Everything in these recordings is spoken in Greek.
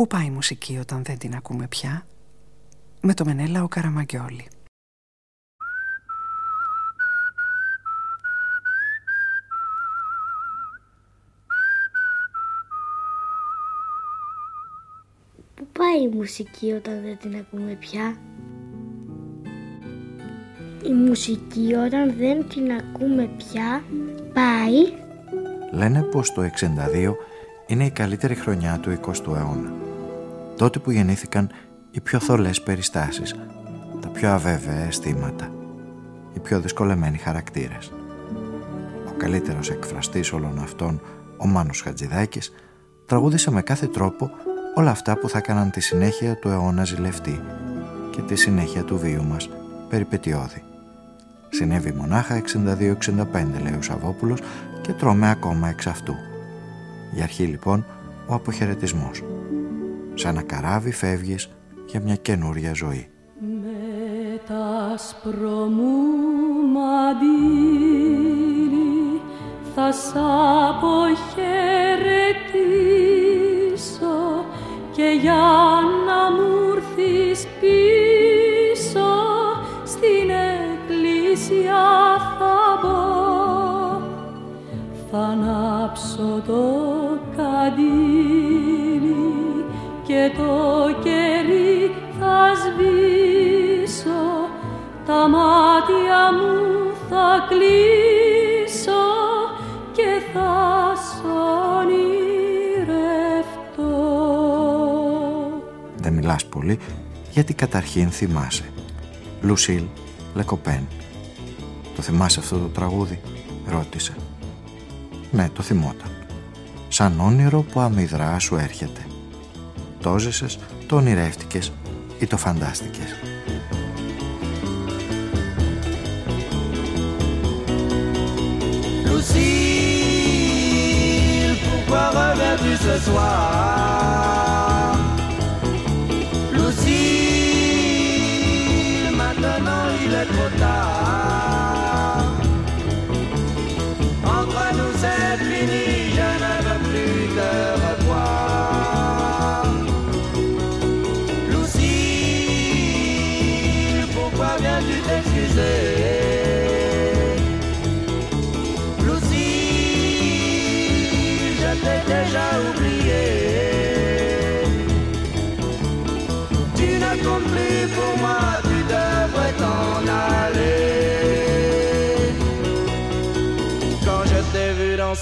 Πού πάει η μουσική όταν δεν την ακούμε πια; Με το Μενέλα ο Καραμαγκιόλη Πού πάει η μουσική όταν δεν την ακούμε πια; Η μουσική όταν δεν την ακούμε πια πάει Λένε πως το 62 είναι η καλύτερη χρονιά του 20ου αιώνα. Τότε που γεννήθηκαν οι πιο θολές περιστάσεις, τα πιο αβέβαια αισθήματα, οι πιο δυσκολεμένοι χαρακτήρες. Ο καλύτερος εκφραστής όλων αυτών, ο Μάνος Χατζηδάκης, τραγούδισε με κάθε τρόπο όλα αυτά που θα έκαναν τη συνέχεια του αιώνα ζηλευτή και τη συνέχεια του βίου μας περιπετειώδη. Συνέβη μονάχα 62-65 λέει ο Σαββόπουλος και τρώμε ακόμα εξ αυτού. Για αρχή λοιπόν ο αποχαιρετισμός. Σαν ένα καράβι φεύγεις για μια καινούρια ζωή. Με τα σπρωμού θα σ' αποχαιρετήσω και για να μου έρθεις πίσω στην εκκλησία θα μπω θα ανάψω το καντήλι και το κερί θα σβήσω τα μάτια μου θα κλείσω και θα σ' ονειρευτώ Δεν μιλάς πολύ γιατί καταρχήν θυμάσαι Λουσίλ Λεκοπέν Το θυμάσαι αυτό το τραγούδι; Ρώτησε ναι, το θυμόταν. Σαν όνειρο που αμυδρά σου έρχεται. Το ζεσες, το ονειρεύτηκες ή το φαντάστηκες. Lucille, pourquoi reviens-tu ce soir;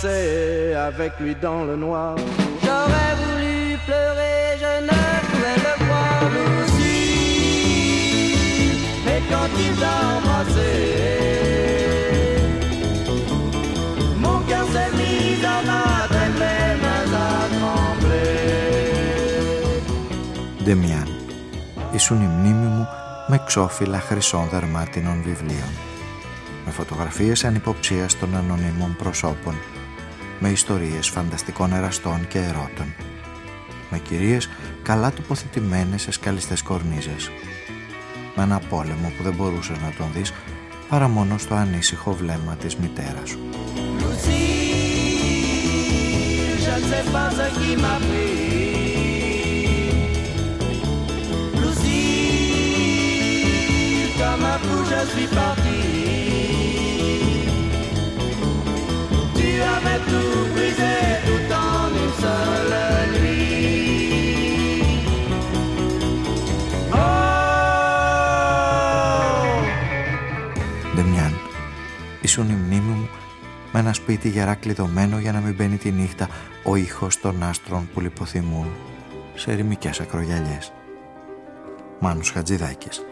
Avec lui dans le noir. J'aurais voulu pleurer, je ne pouvais le voir aussi. Et quand il t'a embrassé, mon cœur s'est mis à battre et mes mains à trembler. Demian, ήσουν η μνήμη μου με ξόφυλλα χρυσών δερμάτινων βιβλίων με φωτογραφίες ανυποψίας των ανωνύμων προσώπων με ιστορίες φανταστικών εραστών και ερώτων, με κυρίες καλά τοποθετημένες σε σκαλιστές κορνίζες, με ένα πόλεμο που δεν μπορούσες να τον δεις παρά μόνο στο ανήσυχο βλέμμα της μητέρας σου. avait ένα σπίτι γερά κλειδωμένο για να μην μπαίνει τη νύχτα ο ήχος των άστρων που λιποθυμούν σε ερημικές ακρογιαλιές. Μάνος Χατζηδάκης.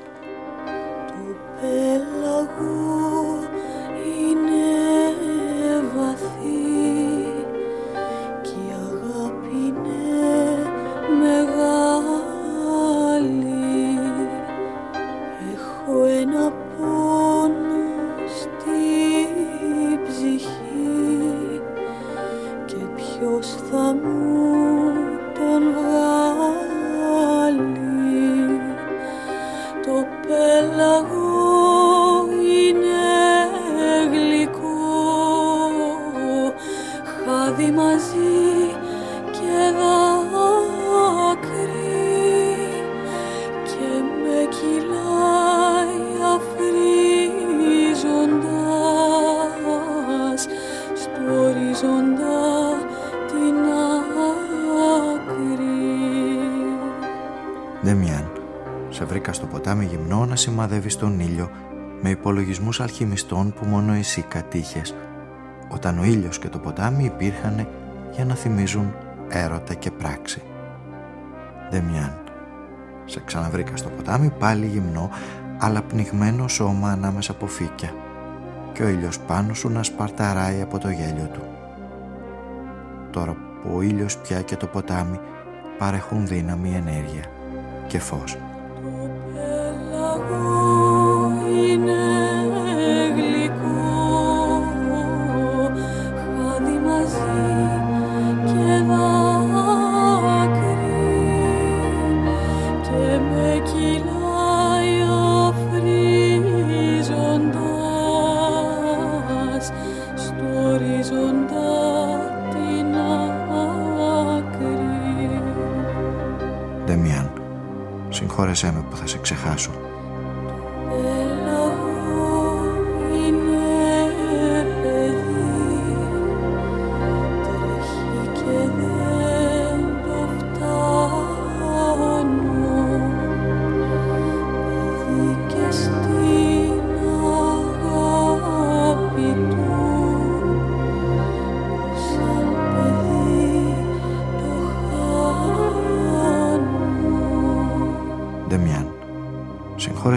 Σημαδεύεις τον ήλιο με υπολογισμούς αλχημιστών που μόνο εσύ κατήχες όταν ο ήλιος και το ποτάμι υπήρχαν για να θυμίζουν έρωτα και πράξη. Δεμιάν, σε ξαναβρήκα στο ποτάμι πάλι γυμνό αλλά πνιγμένο σώμα ανάμεσα από φύκια και ο ήλιος πάνω σου να σπαρταράει από το γέλιο του. Τώρα που ο ήλιος πια και το ποτάμι παρέχουν δύναμη, ενέργεια και φως. Συγχώρεσέ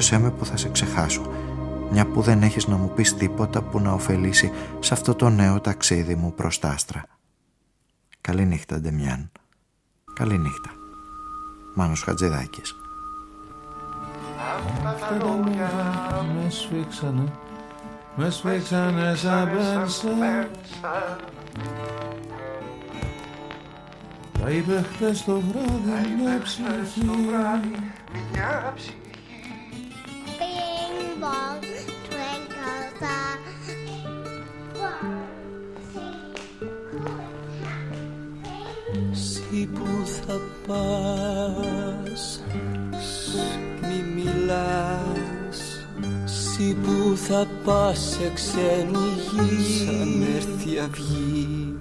συγχώρεσέ με που θα σε ξεχάσω μια που δεν έχεις να μου πεις τίποτα που να ωφελήσει σε αυτό το νέο ταξίδι μου προς τα άστρα. Καληνύχτα Ντεμιάν. Καληνύχτα. Μάνος Χατζηδάκης. Αυτά τα λόγια με σφίξανε, με σφίξανε σαν πέρσα. Τα είπε χτες το βράδυ μια ψυχή, που θα πας σε ξένη γη Σαν έρθει αυγή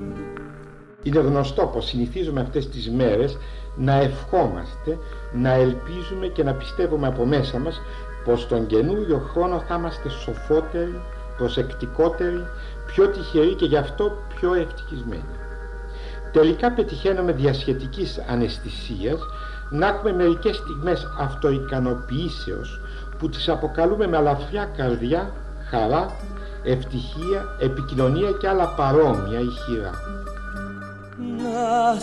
Είναι γνωστό πως συνηθίζουμε αυτές τις μέρες να ευχόμαστε, να ελπίζουμε και να πιστεύουμε από μέσα μας πως τον καινούριο χρόνο θα είμαστε σοφότεροι, προσεκτικότεροι, πιο τυχεροί και γι' αυτό πιο ευτυχισμένοι. Τελικά πετυχαίνουμε διασχετικής αναισθησίας να έχουμε μερικές στιγμές αυτοικανοποιήσεως που τις αποκαλούμε με αλαφριά καρδιά, χαρά, ευτυχία, επικοινωνία και άλλα παρόμοια ηχηρά. Να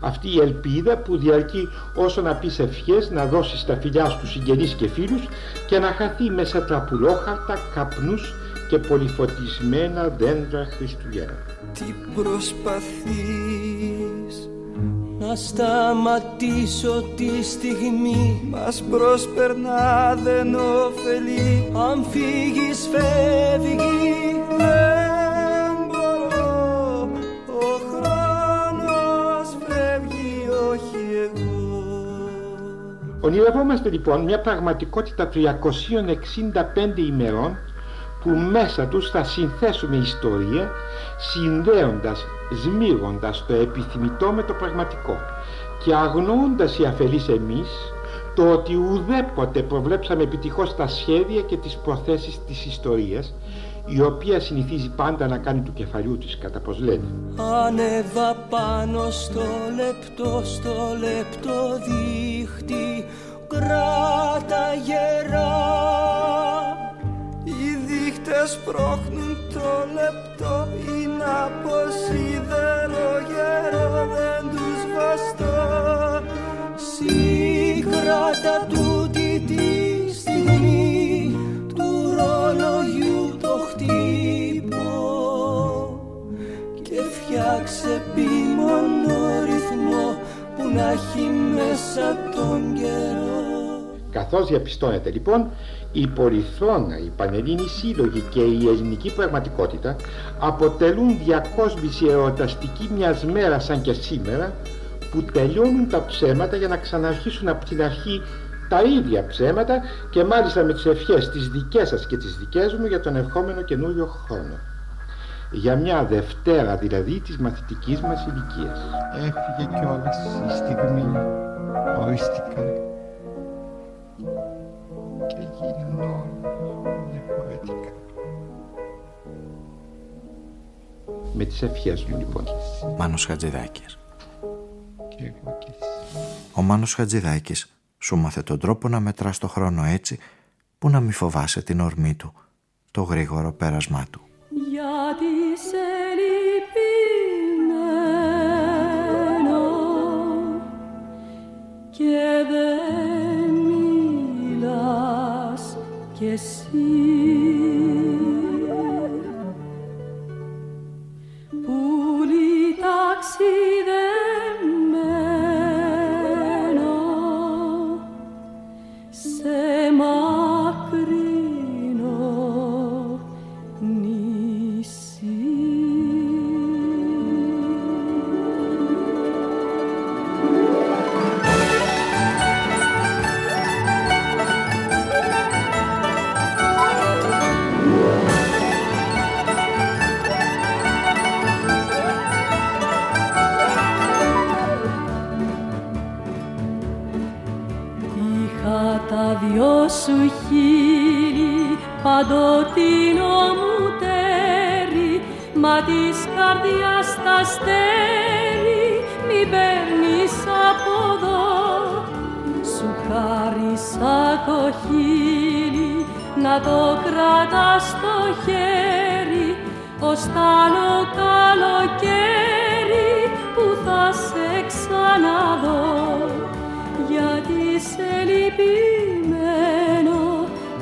Αυτή η ελπίδα που διαρκεί όσο να πεις ευχές, να δώσεις τα φιλιά στους συγγενείς και φίλους και να χαθεί μέσα τα πουλόχαρτα, καπνούς και πολυφωτισμένα δέντρα Χριστουγέννα. Τι προσπαθείς να σταματήσω τη στιγμή. Μας προσπερνά δεν ωφελεί. Αν φύγεις φεύγει. Δεν μπορώ. Ο χρόνος φεύγει όχι εγώ. Ονειρευόμαστε λοιπόν μια πραγματικότητα 365 ημερών που μέσα τους θα συνθέσουμε ιστορία συνδέοντας, σμίγοντας το επιθυμητό με το πραγματικό και αγνοώντας οι αφελείς εμείς το ότι ουδέποτε προβλέψαμε επιτυχώς τα σχέδια και τις προθέσεις της ιστορίας η οποία συνηθίζει πάντα να κάνει του κεφαλιού της κατά πως λένε. Ανέβα πάνω στο λεπτό, στο λεπτό δίχτυ κράτα γερά νύχτες σπρώχνουν το λεπτό είναι από σίδερο γέρο δεν τους βαστώ. Σύγχρατα τούτη τη στιγμή του ρολογιού το χτύπω. Και φτιάξε επίμονο ρυθμό που να έχει μέσα τον καιρό. Καθώς διαπιστώνεται λοιπόν η Πολυθρόνα, η Πανελλήνη Σύλλογη και η ελληνική πραγματικότητα αποτελούν διακόσμηση εορταστική μιας μέρας σαν και σήμερα που τελειώνουν τα ψέματα για να ξαναρχίσουν από την αρχή τα ίδια ψέματα και μάλιστα με τις ευχές τις δικές σας και τις δικές μου για τον ερχόμενο καινούριο χρόνο. για μια Δευτέρα δηλαδή της μαθητικής μας ηλικίας. Έφυγε κιόλας η στιγμή, οριστικά Με τις ευχές μου λοιπόν. Μάνος Χατζηδάκης. Και εγώ και εσύ. Ο Μάνος Χατζηδάκης σου μάθε τον τρόπο να μετράς το χρόνο έτσι που να μη φοβάσαι την ορμή του, το γρήγορο πέρασμά του. Γιατί σε λυπημένο και δεν μιλάς κι εσύ see them. Της καρδιάς τα στέρι μη παίρνεις από εδώ. Σου χάρισα το χείλη να το κρατάς στο χέρι. Ως τ' άλλο καλοκαίρι που θα σε ξαναδώ. Γιατί σε λυπημένο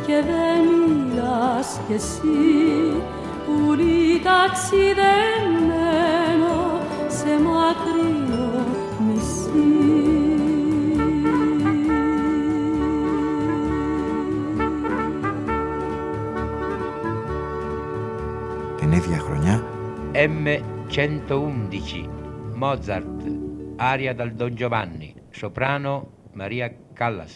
και δεν μιλάς κι εσύ πουλί ταξιδεμένο σε μακρινό νησί. Την ίδια χρονιά M111 Mozart aria dal Don Giovanni soprano Maria Callas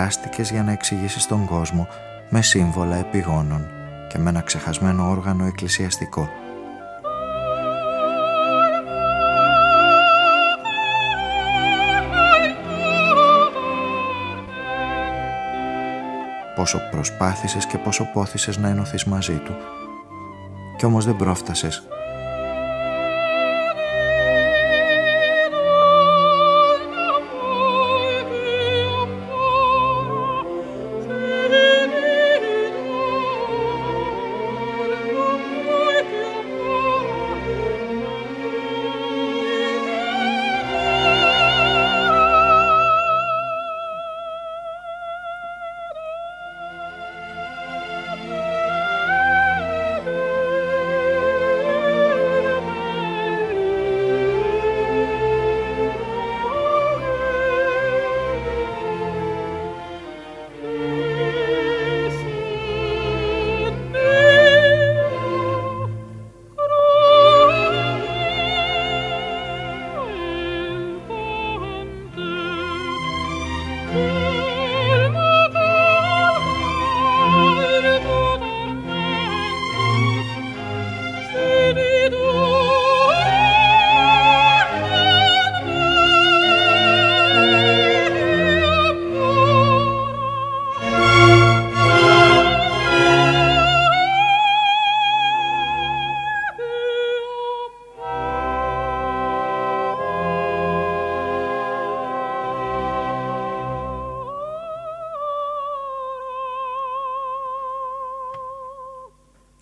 Πόσο κουράστηκες για να εξηγήσεις τον κόσμο με σύμβολα επιγόνων και με ένα ξεχασμένο όργανο εκκλησιαστικό. Πόσο προσπάθησες και πόσο πόθησες να ενωθείς μαζί του. Κι όμως δεν πρόφτασες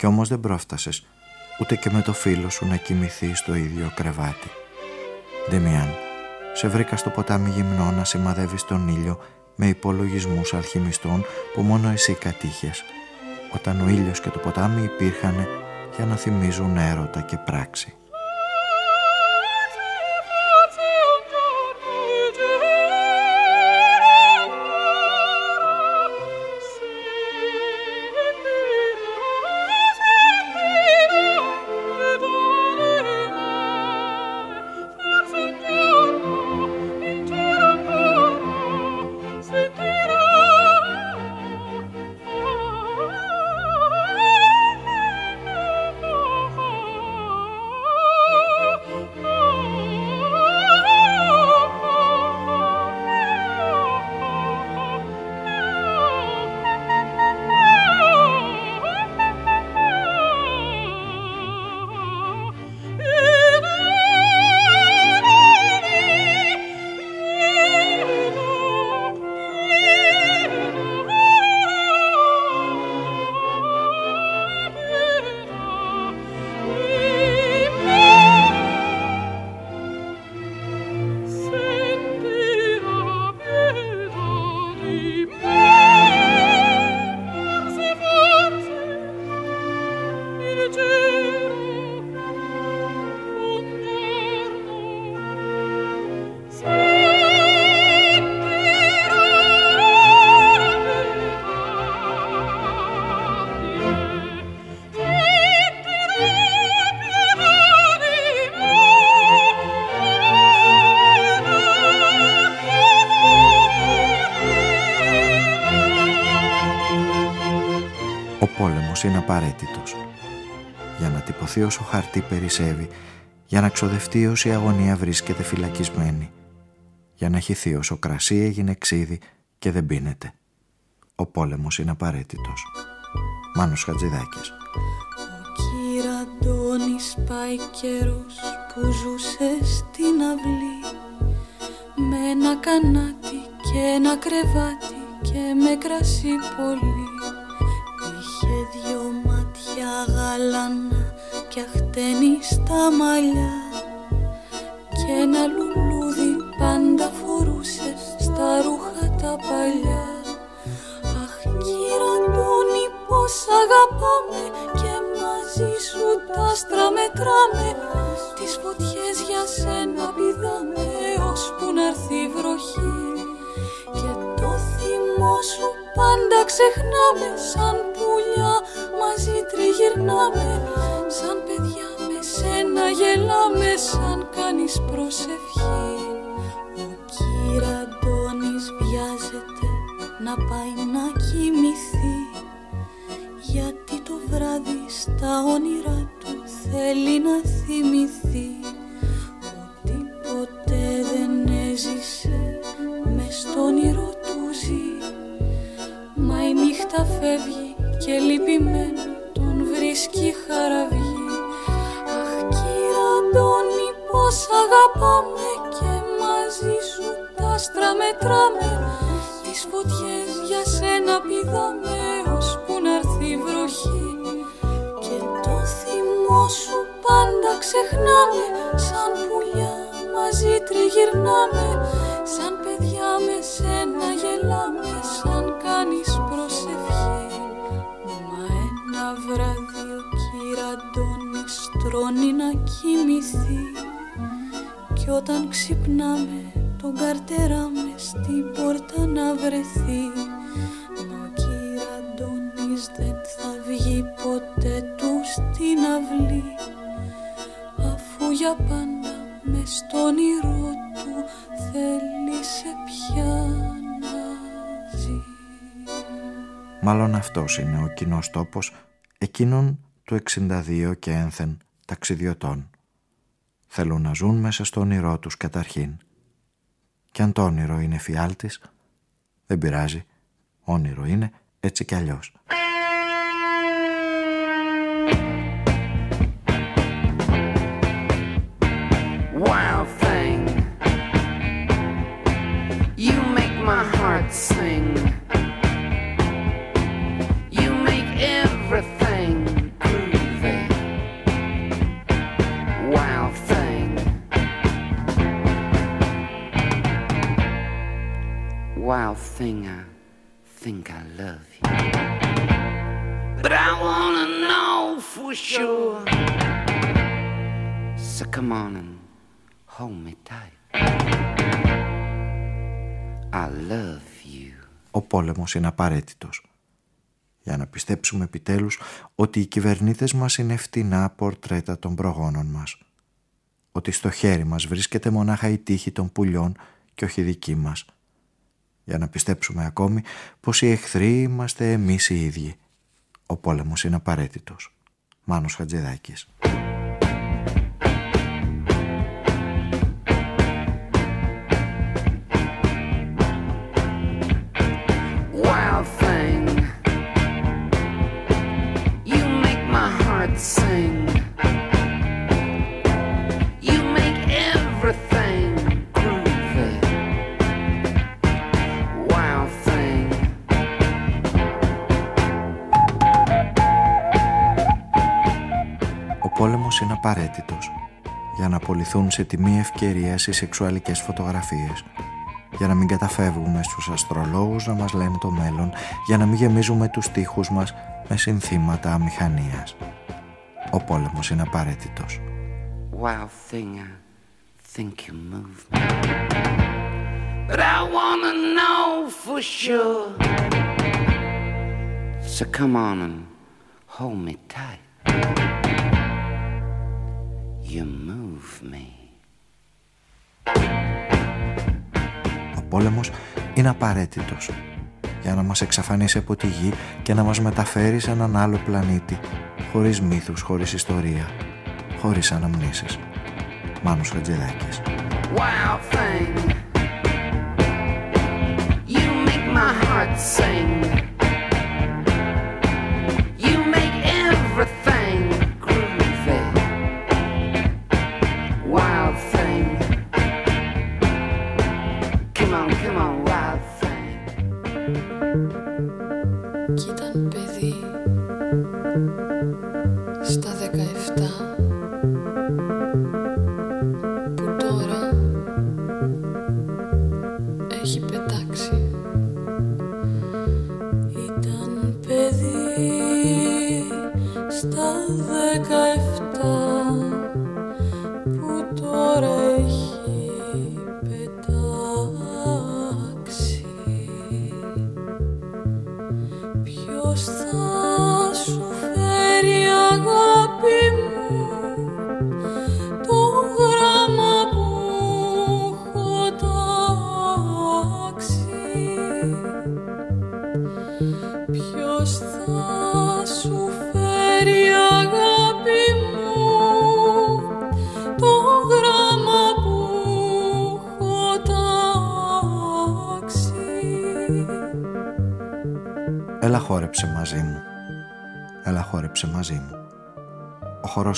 όμως δεν πρόφτασες ούτε και με το φίλο σου να κοιμηθεί στο ίδιο κρεβάτι. Ντεμιάν, σε βρήκα στο ποτάμι γυμνό να σημαδεύεις τον ήλιο με υπολογισμούς αλχημιστών που μόνο εσύ κατήχες, όταν ο ήλιος και το ποτάμι υπήρχαν για να θυμίζουν έρωτα και πράξη. Είναι απαραίτητος. Για να τυπωθεί όσο χαρτί περισσεύει, για να ξοδευτεί όσο η αγωνία βρίσκεται φυλακισμένη, για να χυθεί όσο κρασί έγινε ξύδι και δεν πίνεται. Ο πόλεμος είναι απαραίτητος. Μάνος Χατζηδάκης. Ο κύρα Αντώνης πάει καιρός που ζούσε στην αυλή με ένα κανάτι και ένα κρεβάτι και με κρασί πολύ γαλάνα και αχτένει στα μαλλιά. Και ένα λουλούδι πάντα φορούσε στα ρούχα τα παλιά. Αχ κύρα Αντώνη πως αγαπάμε και μαζί σου τα άστρα μετράμε τις φωτιές για σένα πηδάμε ώσπου να έρθει βροχή. Και το θυμό σου πάντα ξεχνάμε σαν πουλιά μαζί τριγυρνάμε σαν παιδιά με σένα γελάμε σαν κάνεις προσευχή. Ο κύρα Αντώνης βιάζεται να πάει να κοιμηθεί γιατί το βράδυ στα όνειρά του θέλει να θυμηθεί ότι ποτέ δεν έζησε μες στο όνειρο του ζει. Μα η νύχτα φεύγει και λυπημένο τον βρίσκει χαραυγή. Αχ κύρα Αντώνη πως αγαπάμε και μαζί σου τα άστρα μετράμε. Τις φωτιές για σένα πηδάμε ώσπου να έρθει βροχή. Και το θυμό σου πάντα ξεχνάμε σαν πουλιά μαζί τριγυρνάμε κοιμηθεί κι όταν ξυπνάμε τον καρτεράμε στην πόρτα να βρεθεί Μα ο κυραντώνης δεν θα βγει ποτέ του στην αυλή αφού για πάντα με στον όνειρό του θέλει σε πια να ζει Μάλλον αυτός είναι ο κοινός τόπος εκείνων του 62 και ένθεν ταξιδιωτών. Θέλουν να ζουν μέσα στο όνειρό τους καταρχήν. Κι αν το όνειρο είναι φιάλτης, δεν πειράζει. Όνειρο είναι έτσι κι αλλιώς. Wild thing, you make my heart sing. Wild thing, I think I love you. But I wanna know for sure. So come on and hold me tight. I love you. Ο πόλεμος είναι απαραίτητος. Για να πιστέψουμε επιτέλους ότι οι κυβερνήτες μας είναι φτηνά πορτρέτα των προγόνων μας. Ότι στο χέρι μας βρίσκεται μονάχα η τύχη των πουλιών και όχι δική μας. Για να πιστέψουμε ακόμη πως οι εχθροί είμαστε εμείς οι ίδιοι. Ο πόλεμος είναι απαραίτητος. Μάνος Χατζηδάκης. Για να απολυθούν σε τιμή ευκαιρία οι σεξουαλικές φωτογραφίες για να μην καταφεύγουμε στους αστρολόγους να μας λένε το μέλλον για να μην γεμίζουμε τους τοίχους μας με συνθήματα αμηχανίας. Ο πόλεμος είναι απαραίτητος. Wild thing, I think you move me. But I wanna know for sure. So come on and hold me tight. You move me. Ο πόλεμος είναι απαραίτητος για να μας εξαφανίσει από τη γη και να μας μεταφέρει σε έναν άλλο πλανήτη χωρίς μύθους, χωρίς ιστορία, χωρίς αναμνήσεις. Μάνος Χατζηδάκης. Wild thing. You make my heart sing.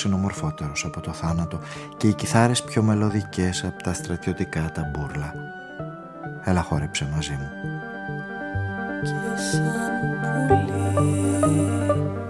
Ο χορός είναι ομορφότερος από το θάνατο και οι κιθάρες πιο μελωδικές από τα στρατιωτικά τα μπουρλα. Έλα χόρεψε μαζί μου. Και σαν πουλί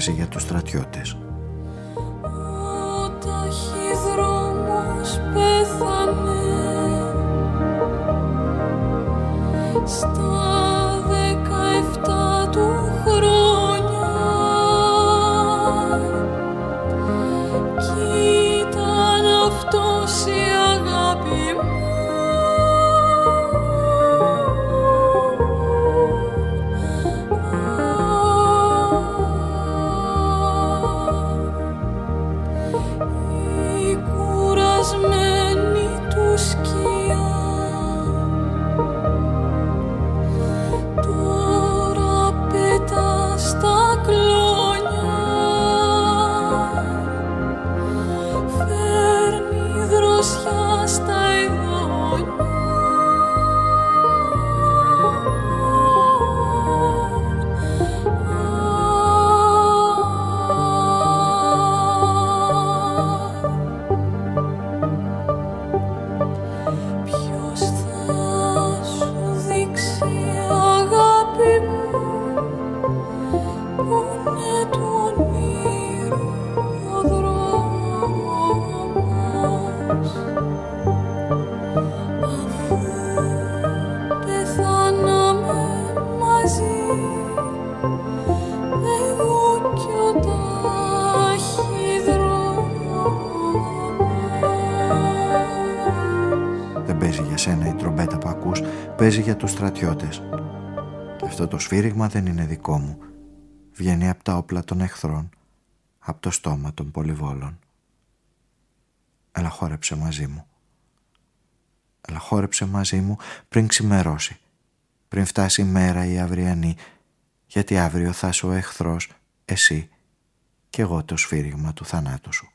Παίζει για τους στρατιώτες. Παίζει για τους στρατιώτες. Και αυτό το σφύριγμα δεν είναι δικό μου. Βγαίνει από τα όπλα των εχθρών, από το στόμα των πολυβόλων. Έλα χόρεψε μαζί μου. Έλα χόρεψε μαζί μου πριν ξημερώσει, πριν φτάσει η μέρα η αυριανή, γιατί αύριο θα είσαι ο εχθρός, εσύ και εγώ το σφύριγμα του θανάτου σου.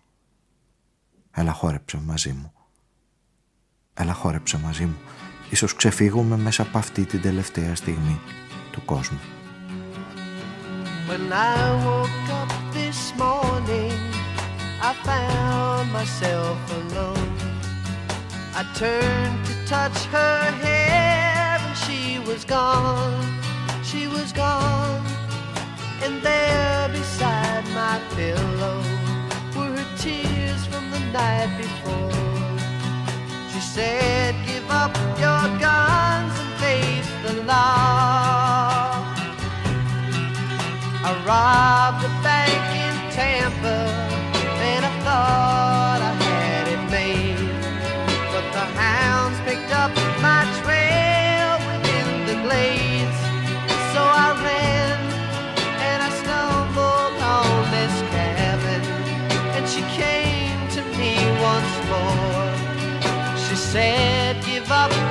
Έλα χόρεψε μαζί μου. Έλα χόρεψε μαζί μου Ίσως ξεφύγουμε μέσα από αυτή την τελευταία στιγμή του κόσμου. When I woke up this morning I found myself alone I turned to touch her hair and she was gone She was gone And there beside my pillow Were her tears from the night before She said give up your guns and face the law. I robbed a bank in Tampa and I thought said, give up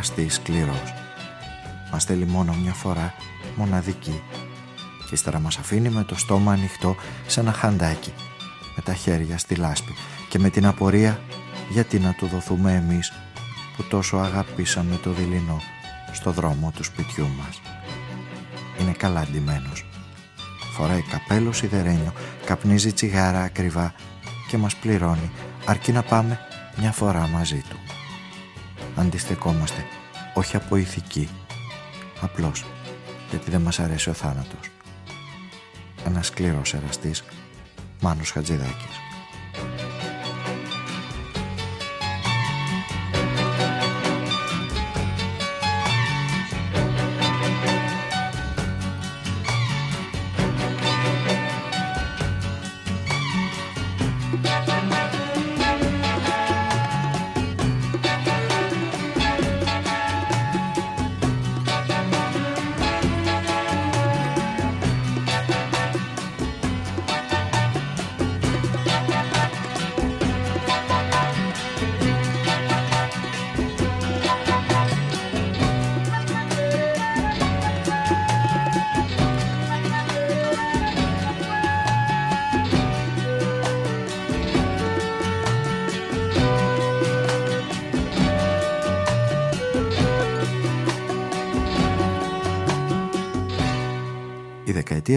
πόλεμος είναι εραστής, σκληρός. Μας θέλει μόνο μια φορά, μοναδική. Και ύστερα μας αφήνει με το στόμα ανοιχτό σε ένα χαντάκι, με τα χέρια στη λάσπη και με την απορία γιατί να του δοθούμε εμείς που τόσο αγαπήσαμε το δειλινό στο δρόμο του σπιτιού μας. Είναι καλά ντυμένος. Φοράει καπέλο σιδερένιο, καπνίζει τσιγάρα ακριβά και μας πληρώνει αρκεί να πάμε μια φορά μαζί του. Αντιστεκόμαστε όχι από ηθική, απλώς γιατί δεν μας αρέσει ο θάνατος. Ένας σκληρός εραστής, Μάνος Χατζηδάκης.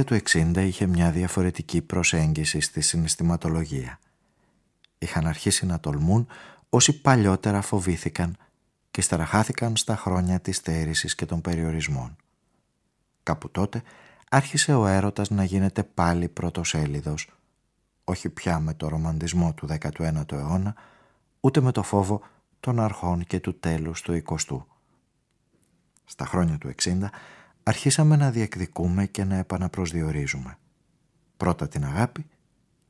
Δεκαετία του 60 είχε μια διαφορετική προσέγγιση στη συναισθηματολογία. Είχαν αρχίσει να τολμούν όσοι παλιότερα φοβήθηκαν και στεραχάθηκαν στα χρόνια της στέρησης και των περιορισμών. Κάπου τότε άρχισε ο έρωτας να γίνεται πάλι πρωτοσέλιδος, όχι πια με το ρομαντισμό του 19ου αιώνα, ούτε με το φόβο των αρχών και του τέλους του 20ου. Στα χρόνια του 60 αρχίσαμε να διεκδικούμε και να επαναπροσδιορίζουμε. Πρώτα την αγάπη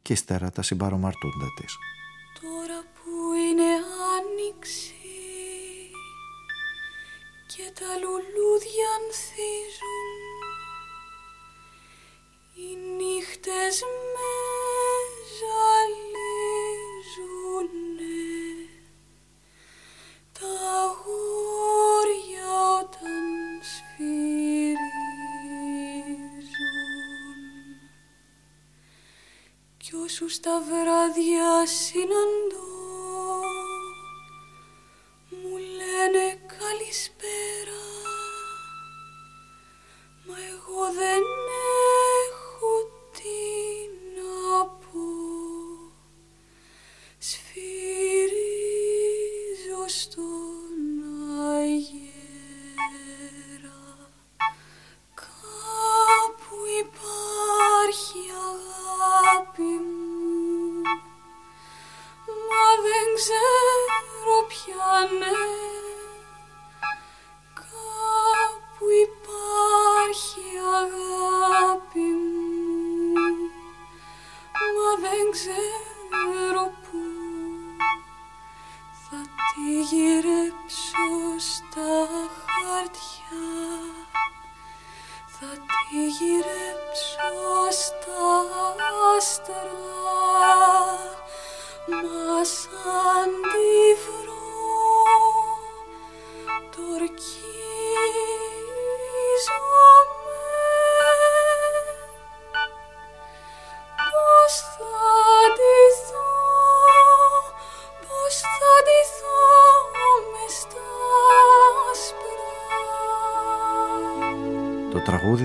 και ύστερα τα συμπαρομαρτούντα της. Τώρα που είναι άνοιξη και τα λουλούδια ανθίζουν οι νύχτες με όσους τα βράδια συναντώ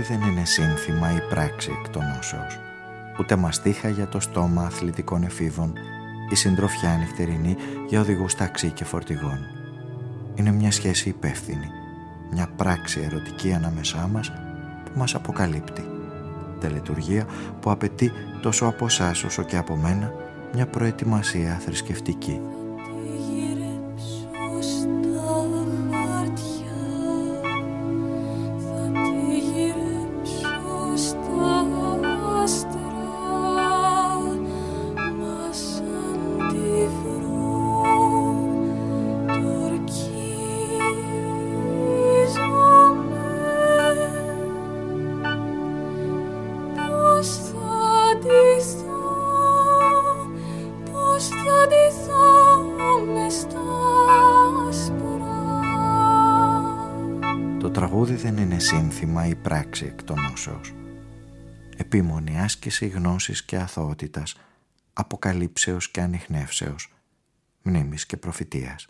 δεν είναι σύνθημα ή πράξη εκ των όσεως. Ούτε μαστίχα για το στόμα αθλητικών εφήβων ή συντροφιά νυχτερινή για οδηγούς ταξί και φορτηγών. Είναι μια σχέση υπεύθυνη, μια πράξη ερωτική ανάμεσά μας που μας αποκαλύπτει. Τελετουργία που απαιτεί τόσο από εσάς όσο και από μένα μια προετοιμασία θρησκευτική. Άσκηση γνώσης και αθωότητας, αποκαλύψεως και ανιχνεύσεως, μνήμης και προφητείας.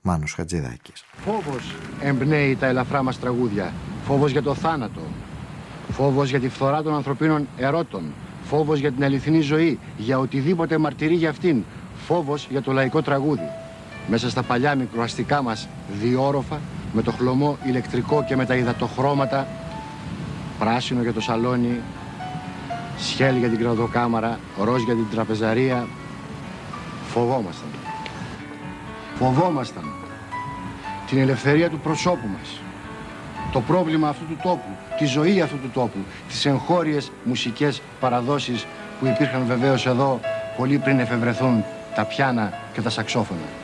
Μάνος Χατζηδάκης. Φόβος εμπνέει τα ελαφρά μας τραγούδια. Φόβος για το θάνατο. Φόβος για τη φθορά των ανθρωπίνων ερώτων. Φόβος για την αληθινή ζωή. Για οτιδήποτε μαρτυρεί για αυτήν. Φόβος για το λαϊκό τραγούδι. Μέσα στα παλιά μικροαστικά μας διόροφα, με το χλωμό ηλεκτρικό και με τα υδατοχρώματα, πράσινο για το σαλόνι, σχέλ για την κραδοκάμαρα, ροζ για την τραπεζαρία, φοβόμασταν. Φοβόμασταν την ελευθερία του προσώπου μας, το πρόβλημα αυτού του τόπου, τη ζωή αυτού του τόπου, τις εγχώριες μουσικές παραδόσεις που υπήρχαν βεβαίως εδώ πολύ πριν εφευρεθούν τα πιάνα και τα σαξόφωνα.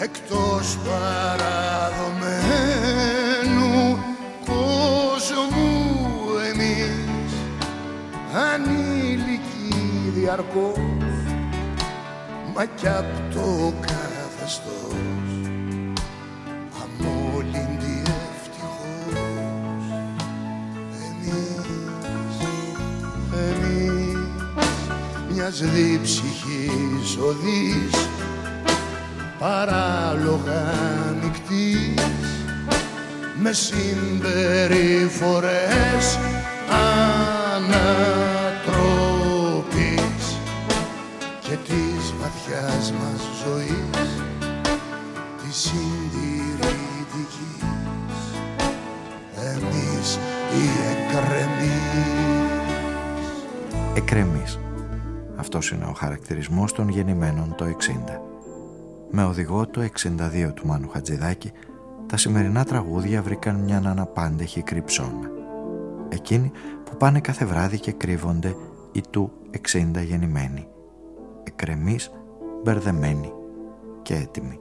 Εκτός παραδομένου κόσμου εμείς ανήλικοι διαρκώς μα κι απ' το καθεστώς αμόλυντη ευτυχώς εμείς μιας διψυχής οδής παράλογα νυχτής με συμπεριφορές ανατροπής και της βαθιάς μας ζωής της συντηρητικής. Εμείς οι εκκρεμείς Εκκρεμείς αυτός είναι ο χαρακτηρισμός των γεννημένων το 60 με οδηγό το 62 του Μάνου Χατζηδάκη τα σημερινά τραγούδια βρήκαν μια αναπάντεχη κρυψώνα. Εκείνοι που πάνε κάθε βράδυ και κρύβονται οι του 60 γεννημένοι. Εκρεμείς, μπερδεμένοι και έτοιμοι.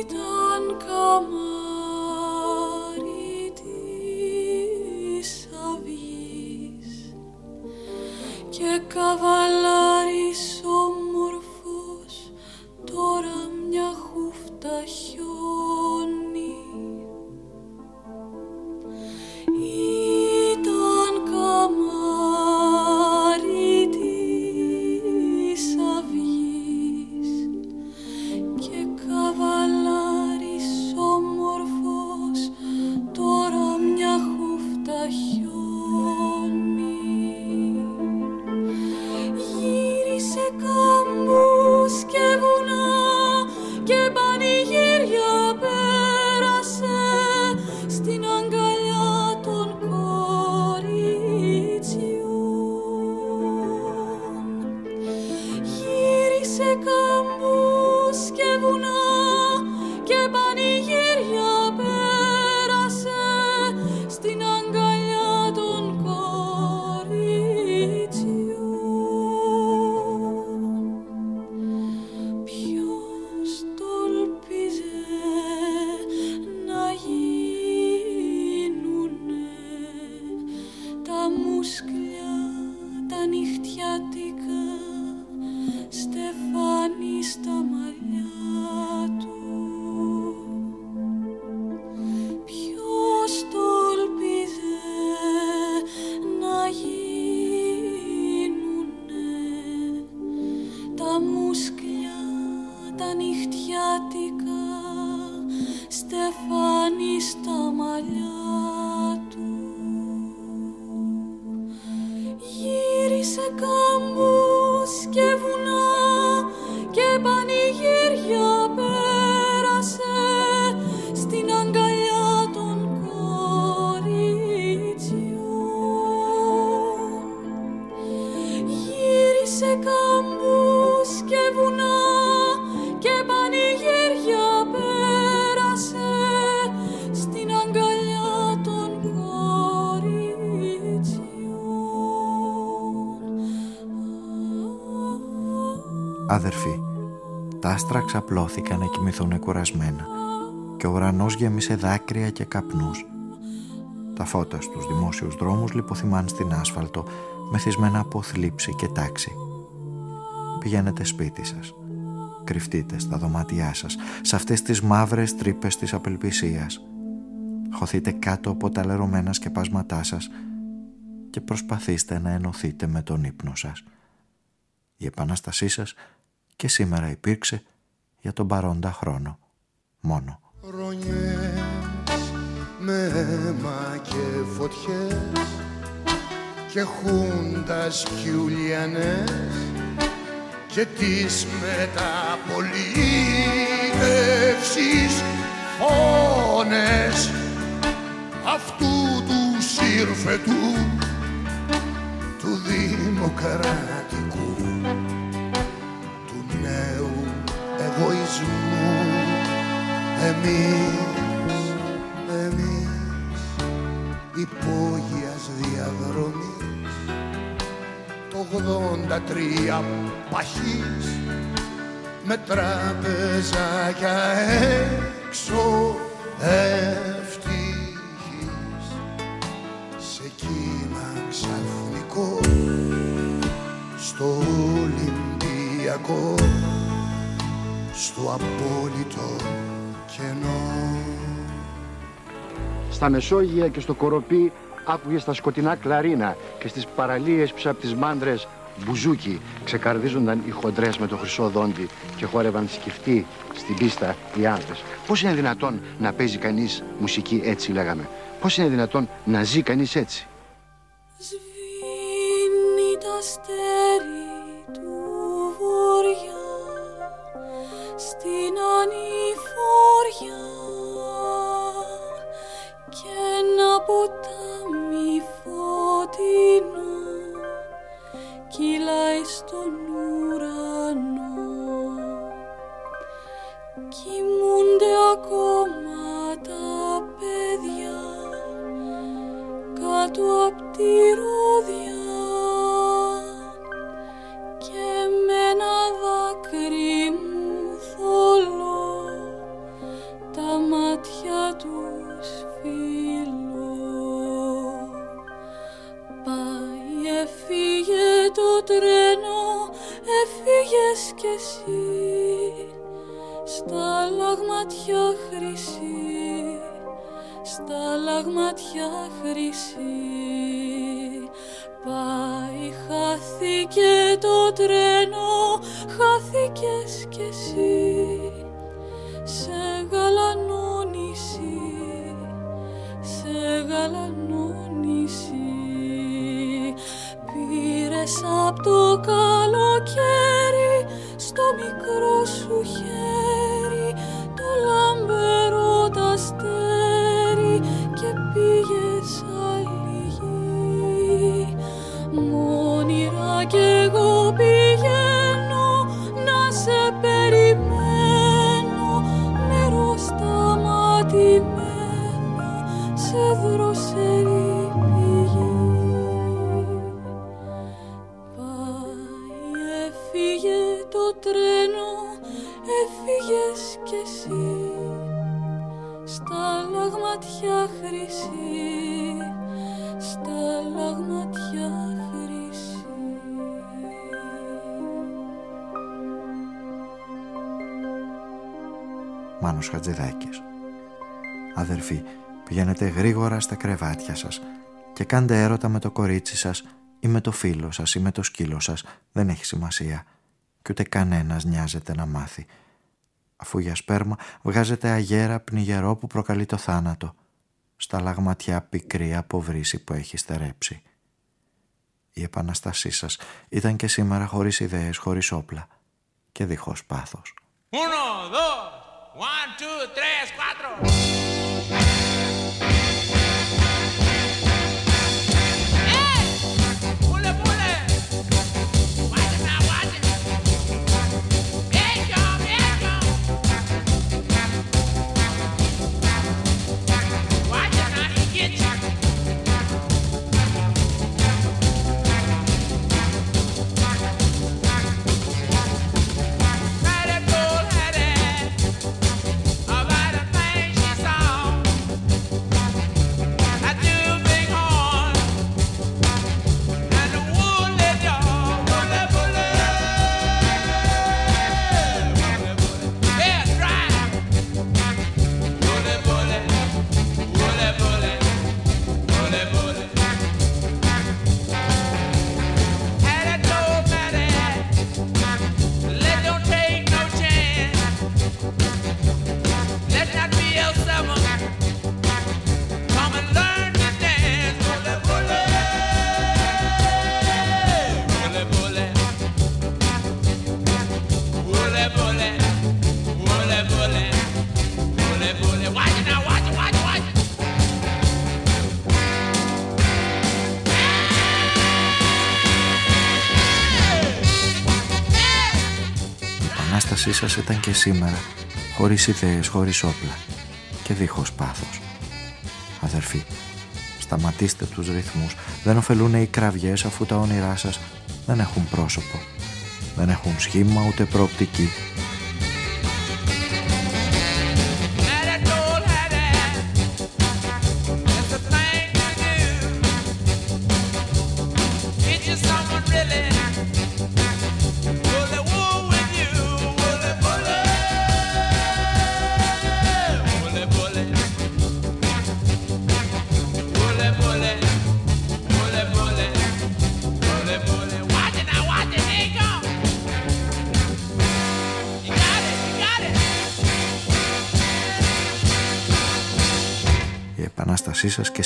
Ήταν καμάρι της αυγής και καβαλάρης όμορφος τώρα μια χούφτα χιόνι άστρα ξαπλώθηκαν να κοιμηθούν κουρασμένα και ο ουρανός γέμισε δάκρυα και καπνούς. Τα φώτα στους δημόσιους δρόμους λιποθυμάν στην άσφαλτο μεθυσμένα από θλίψη και τάξη. Πηγαίνετε σπίτι σας. Κρυφτείτε στα δωμάτια σας, σε αυτές τις μαύρες τρύπες της απελπισίας. Χωθείτε κάτω από τα λερωμένα σκεπάσματά σας και προσπαθήστε να ενωθείτε με τον ύπνο σας. Η επανάστασή σας και σήμερα υπήρξε για τον παρόντα χρόνο. Μόνο. Ρονιές με αίμα και φωτιές και χούντας πιουλιανές και τις μεταπολίτευσης φώνες αυτού του σύρφετου του δημοκρατικού εγωισμού εμείς, εμείς. Υπόγειας διαδρομής το 83 παχής με τραπεζάκια έξω ευτυχής. Σε κύμα ξαφνικό στο Ολυμπιακό στο απόλυτο κενό Στα Μεσόγεια και στο Κοροπή άκουγε στα σκοτεινά κλαρίνα και στις παραλίες πίσω από τις μάντρες μπουζούκι ξεκαρδίζονταν οι χοντρές με το χρυσό δόντι και χόρευαν σκεφτοί στην πίστα οι άνθες. Πώς είναι δυνατόν να παίζει κανείς μουσική έτσι λέγαμε; Πώς είναι δυνατόν να ζει κανείς έτσι; Σβήνει τα αστέρι Μάνος Χατζηδάκης. Αδερφοί, πηγαίνετε γρήγορα στα κρεβάτια σας και κάντε έρωτα με το κορίτσι σας ή με το φίλο σας ή με το σκύλο σας. Δεν έχει σημασία. Και ούτε κανένας νοιάζεται να μάθει. Αφού για σπέρμα βγάζετε αγέρα πνιγερό που προκαλεί το θάνατο. Στα λαγματιά πικρή από βρύση που έχει στερέψει. Η επαναστασή σας ήταν και σήμερα χωρίς ιδέες, χωρίς όπλα και δίχως πάθος. Uno, dos, one, two, tres, cuatro. Επανάστασή σας ήταν και σήμερα χωρίς ιδέες, χωρίς όπλα και δίχως πάθος. Αδερφοί, σταματήστε τους ρυθμούς. Δεν ωφελούν οι κραυγές αφού τα όνειρά σας δεν έχουν πρόσωπο. Δεν έχουν σχήμα ούτε προοπτική.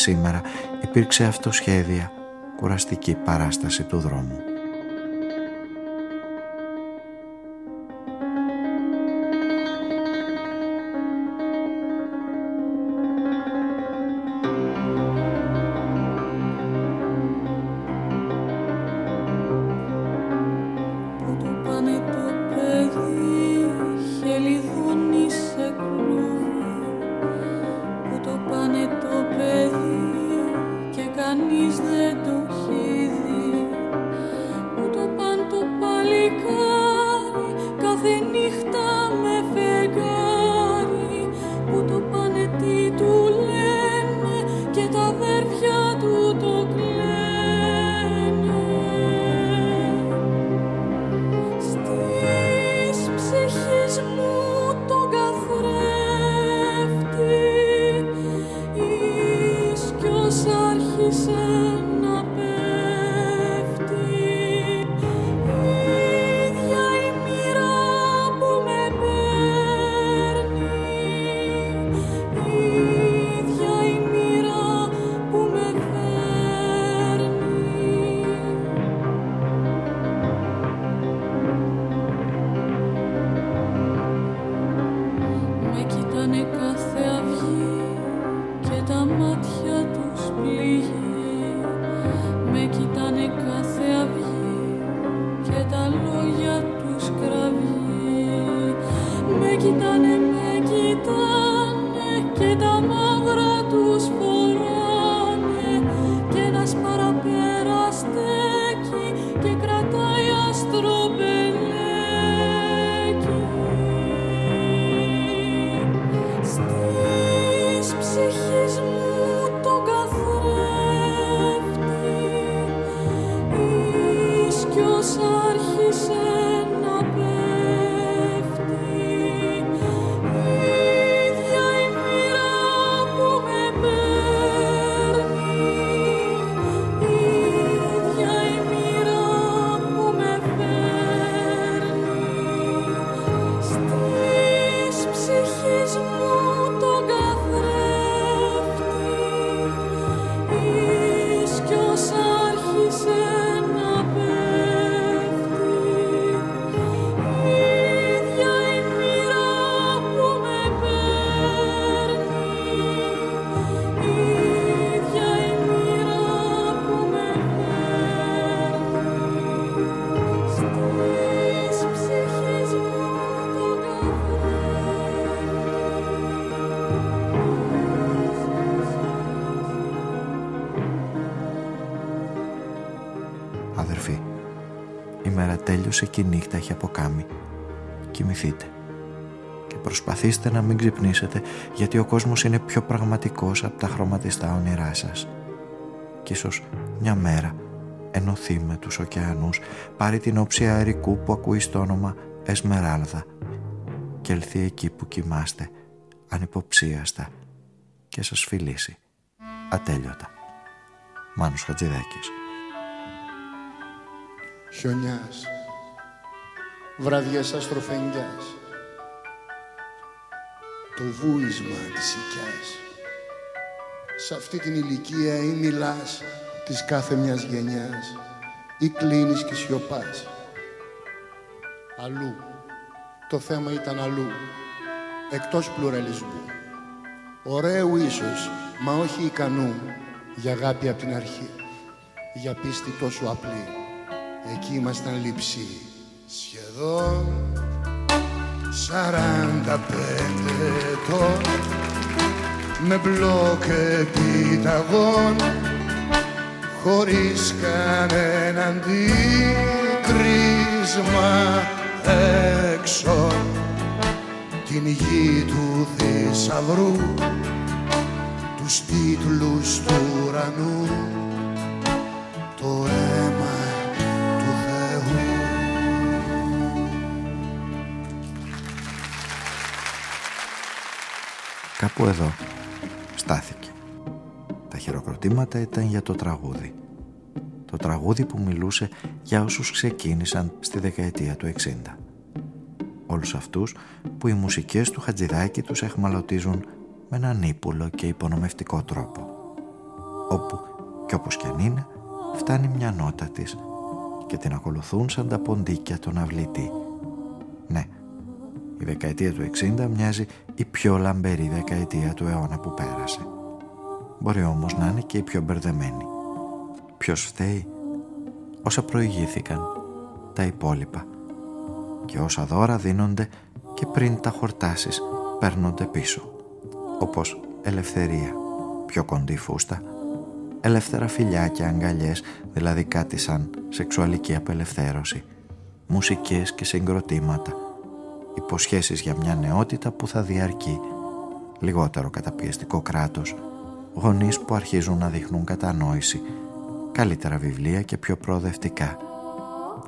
Σήμερα υπήρξε αυτοσχέδια, κουραστική παράσταση του δρόμου. Τέλειωσε και η νύχτα έχει αποκάμει. Κοιμηθείτε. Και προσπαθήστε να μην ξυπνήσετε γιατί ο κόσμος είναι πιο πραγματικός από τα χρωματιστά όνειρά σας. Κι ίσως μια μέρα ενωθεί με τους ωκεανούς, πάρει την όψη αερικού που ακούει στο όνομα Εσμεράλδα και έλθει εκεί που κοιμάστε ανυποψίαστα και σας φιλήσει ατέλειωτα. Μάνος Χατζηδάκης Χιονιάς βραδιές αστροφενιάς. Το βούισμα της οικιάς. Σε αυτή την ηλικία ή μιλάς της κάθε μιας γενιάς ή κλείνεις και σιωπάς. Αλλού. Το θέμα ήταν αλλού. Εκτός πλουραλισμού. Ωραίου ίσως μα όχι ικανού για αγάπη από την αρχή. Για πίστη τόσο απλή. Εκεί ήμασταν λειψοί σχεδόν σαράντα πέντε ετών. Με μπλοκ επιταγών χωρίς κανέναν κρίσμα έξω. Την γη του θησαυρού τους τίτλους του ουρανού. Το Κάπου εδώ στάθηκε. Τα χειροκροτήματα ήταν για το τραγούδι. Το τραγούδι που μιλούσε για όσους ξεκίνησαν στη δεκαετία του 60. Όλους αυτούς που οι μουσικές του Χατζηδάκη τους εχμαλωτίζουν με έναν ύπουλο και υπονομευτικό τρόπο όπου κι όπως κι αν είναι φτάνει μια νότα της και την ακολουθούν σαν τα ποντίκια των αυλητή. Ναι, η δεκαετία του 60 μοιάζει η πιο λαμπερή δεκαετία του αιώνα που πέρασε. Μπορεί όμως να είναι και η πιο μπερδεμένη. Ποιος φταίει; Όσα προηγήθηκαν, τα υπόλοιπα. Και όσα δώρα δίνονται και πριν τα χορτάσεις παίρνονται πίσω. Όπως ελευθερία, πιο κοντή φούστα, ελεύθερα φιλιά και αγκαλιές, δηλαδή κάτι σαν σεξουαλική απελευθέρωση, μουσικές και συγκροτήματα, υποσχέσεις για μια νεότητα που θα διαρκεί, λιγότερο καταπιεστικό κράτος, γονείς που αρχίζουν να δείχνουν κατανόηση, καλύτερα βιβλία και πιο προοδευτικά.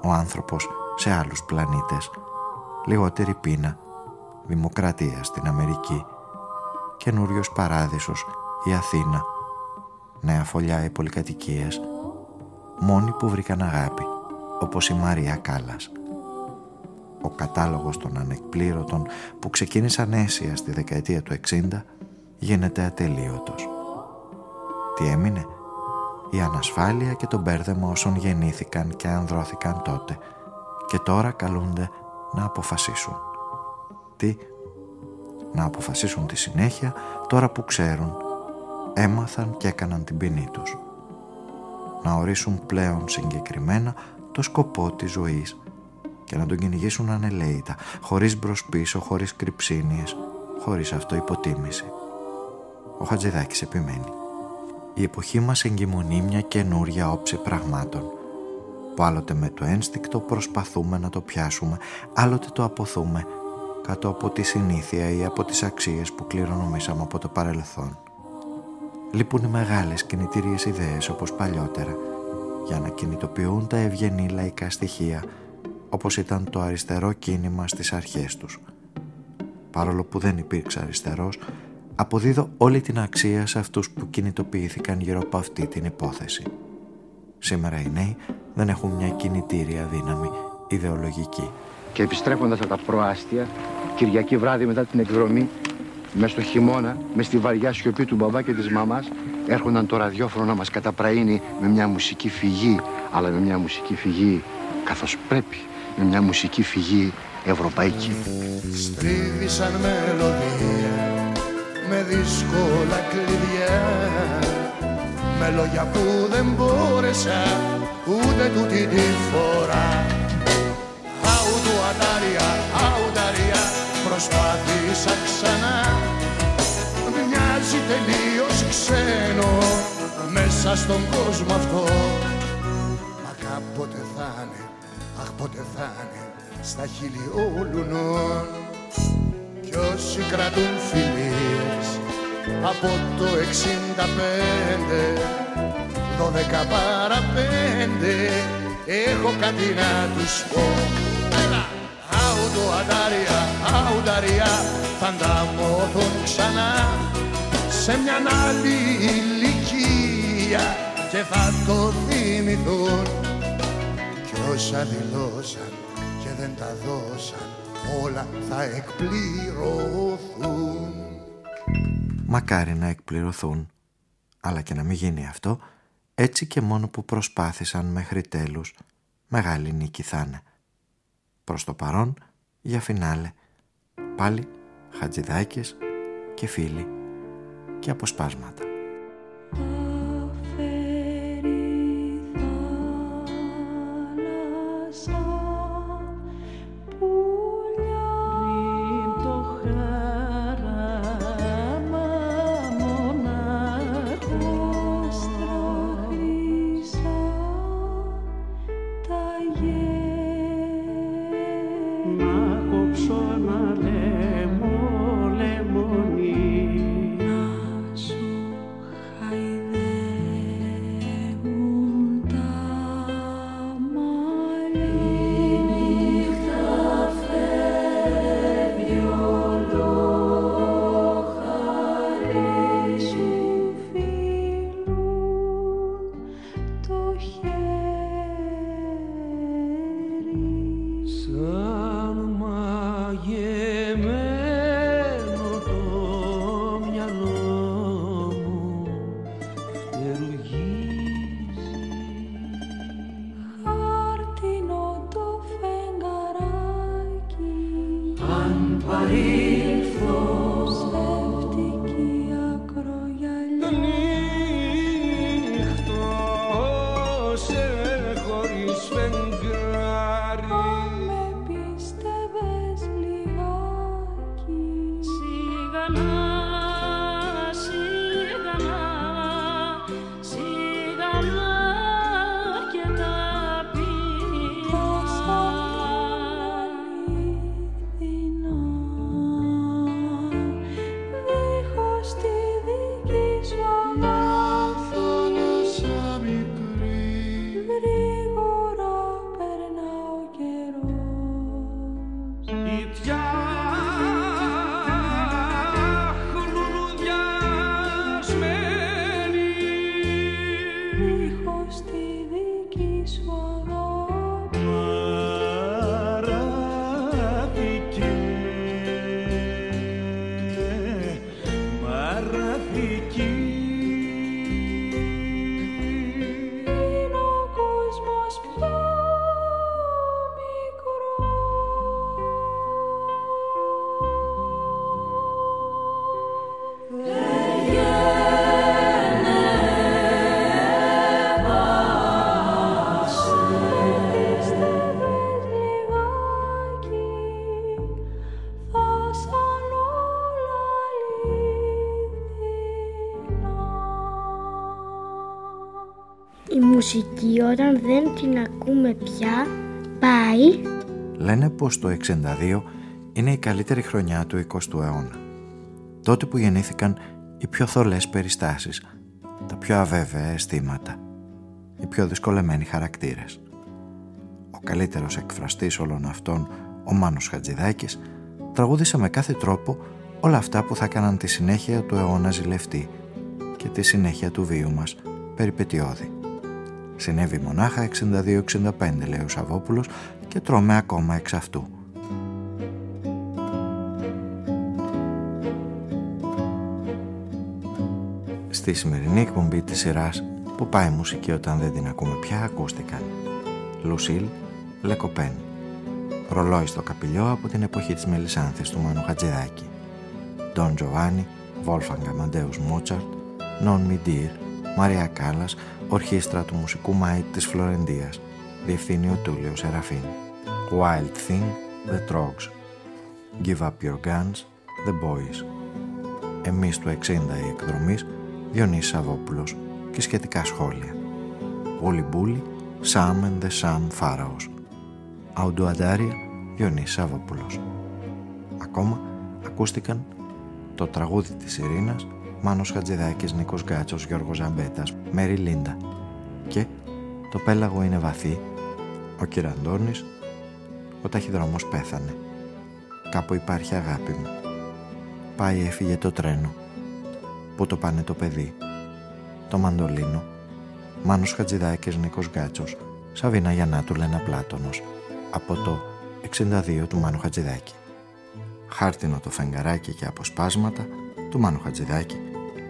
Ο άνθρωπος σε άλλους πλανήτες, λιγότερη πείνα, δημοκρατία στην Αμερική, καινούριος παράδεισος η Αθήνα, νέα φωλιά οι πολυκατοικίες, μόνοι που βρήκαν αγάπη, όπως η Μαρία Κάλλας. Ο κατάλογος των ανεκπλήρωτων που ξεκίνησαν αίσια στη δεκαετία του 60 γίνεται ατελείωτος. Τι έμεινε; Η ανασφάλεια και το μπέρδεμα όσων γεννήθηκαν και ανδρώθηκαν τότε και τώρα καλούνται να αποφασίσουν. Τι; Να αποφασίσουν τη συνέχεια τώρα που ξέρουν έμαθαν και έκαναν την ποινή τους. Να ορίσουν πλέον συγκεκριμένα το σκοπό της ζωής και να τον κυνηγήσουν ανελαίητα, χωρίς μπρος πίσω, χωρίς κρυψίνιες, χωρίς αυτοϋποτίμηση. Ο Χατζηδάκης επιμένει. Η εποχή μας εγκυμονεί μια καινούρια όψη πραγμάτων που άλλοτε με το ένστικτο προσπαθούμε να το πιάσουμε, άλλοτε το αποθούμε κάτω από τη συνήθεια ή από τις αξίες που κληρονομήσαμε από το παρελθόν. Λείπουν οι μεγάλες κινητήριες ιδέες όπως παλιότερα για να κινητοποιούν τα ευγενή λαϊκά στοιχεία όπως ήταν το αριστερό κίνημα στις αρχές τους. Παρόλο που δεν υπήρξε αριστερός, αποδίδω όλη την αξία σε αυτούς που κινητοποιήθηκαν γύρω από αυτή την υπόθεση. Σήμερα οι νέοι δεν έχουν μια κινητήρια δύναμη ιδεολογική. Και επιστρέφοντας από τα προάστια, Κυριακή βράδυ μετά την εκδρομή, μες στο χειμώνα, μες στη βαριά σιωπή του μπαμπά και της μαμάς, έρχονταν το ραδιόφωνο να μας καταπραίνει με μια μουσική φυγή, αλλά με μια μουσική φυγή καθώς πρέπει, με μια μουσική φυγή ευρωπαϊκή. Στρίβησαν μελωδία με δύσκολα κλειδιά. Με λόγια που δεν μπόρεσα ούτε τούτη τη φορά. Αουτουατάρια, αουταρία προσπάθησα ξανά. Μοιάζει τελείως ξένο μέσα στον κόσμο αυτό. Μα κάποτε θα είναι, αχ πότε θα είναι στα χείλη όλων. Κι όσοι κρατούν φιλίες από το 65 δώδεκα παρά πέντε. Έχω κάτι να τους πω. Αουτο αντάρια, αουταρία θα ανταμώθουν ξανά. Σε μια άλλη ηλικία και θα το θυμηθούν. κι όσα δηλώσαν και δεν τα δώσαν όλα θα εκπληρωθούν Μακάρι να εκπληρωθούν, αλλά και να μην γίνει αυτό, έτσι και μόνο που προσπάθησαν μέχρι τέλους, μεγάλη νίκη θα είναι. Προς το παρόν, για φινάλε, πάλι χατζηδάκες και φίλοι και αποσπάσματα. on high. Μουσική όταν δεν την ακούμε πια πάει. Λένε πως το 62 είναι η καλύτερη χρονιά του 20ου αιώνα. Τότε που γεννήθηκαν οι πιο θολές περιστάσεις, τα πιο αβέβαια αισθήματα, οι πιο δυσκολεμένοι χαρακτήρες. Ο καλύτερος εκφραστής όλων αυτών, ο Μάνος Χατζηδάκης, τραγούδισε με κάθε τρόπο όλα αυτά που θα έκαναν τη συνέχεια του αιώνα ζηλευτή και τη συνέχεια του βίου μας περιπετειώδη. Συνέβη μονάχα 62-65 λέει ο Σαββόπουλος και τρώμε ακόμα εξ αυτού. Στη σημερινή εκπομπή της σειράς που πάει μουσική όταν δεν την ακούμε πια ακούστηκαν. Λουσίλ Λεκοπέν. Ρολόι στο καπηλιό από την εποχή της Μελισάνθης του Μάνου Χατζηδάκη. Ντόν Τζοβάνι Βόλφαγκα Μαντέους Μότσαρτ Νον Μιντήρ Μαρία Κάλλας Ορχήστρα του Μουσικού Μάιτ της Φλωρεντίας. Διευθύνει ο Τούλιος Σεραφίν Wild Thing The Trogs. Give Up Your Guns The Boys. Εμείς του 60 η εκδρομής Διονύσης Σαββόπουλος. Και σχετικά σχόλια. Όλοι Μπούλη Sam and the Sam Pharaohs. Αουντουαντάρια Διονύσης Σαββόπουλος. Ακόμα ακούστηκαν το τραγούδι της Ειρήνας Μάνος Χατζηδάκης, Νίκος Γκάτσος, Γιώργος Ζαμπέτας, Μέρι Λίντα και το πέλαγο είναι βαθύ, ο Κυραντώνης, ο ταχυδρόμος πέθανε. Κάπου υπάρχει αγάπη μου. Πάει έφυγε το τρένο. Πού το πάνε το παιδί; Το μαντολίνο. Μάνος Χατζηδάκης, Νίκος Γκάτσος, Σαβίνα Γιαννάτου, Λένα Πλάτωνος. Από το 62 του Μάνου Χατζηδάκη. Χάρτινο το φεγγαράκι και αποσπάσματα του Μάνου Χατζηδάκη,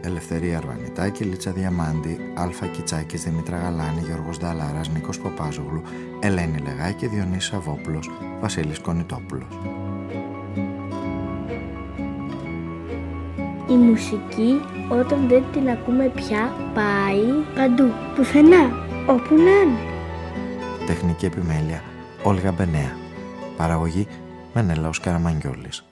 Ελευθερία Αρβανιτάκη, Λίτσα Διαμάντη, Αλφα Κιτσάκης, Δημήτρα Γαλάνη, Γιώργος Νταλάρας, Νίκος Ποπάζογλου, Ελένη Λεγάκη, Διονύσης Σαββόπουλος, Βασίλης Κονιτόπουλος. Η μουσική όταν δεν την ακούμε πια πάει παντού, πουθενά, όπου να είναι. Τεχνική επιμέλεια Όλγα Μπενέα. Παραγωγή Μενέλαος Καραμαγγιόλης.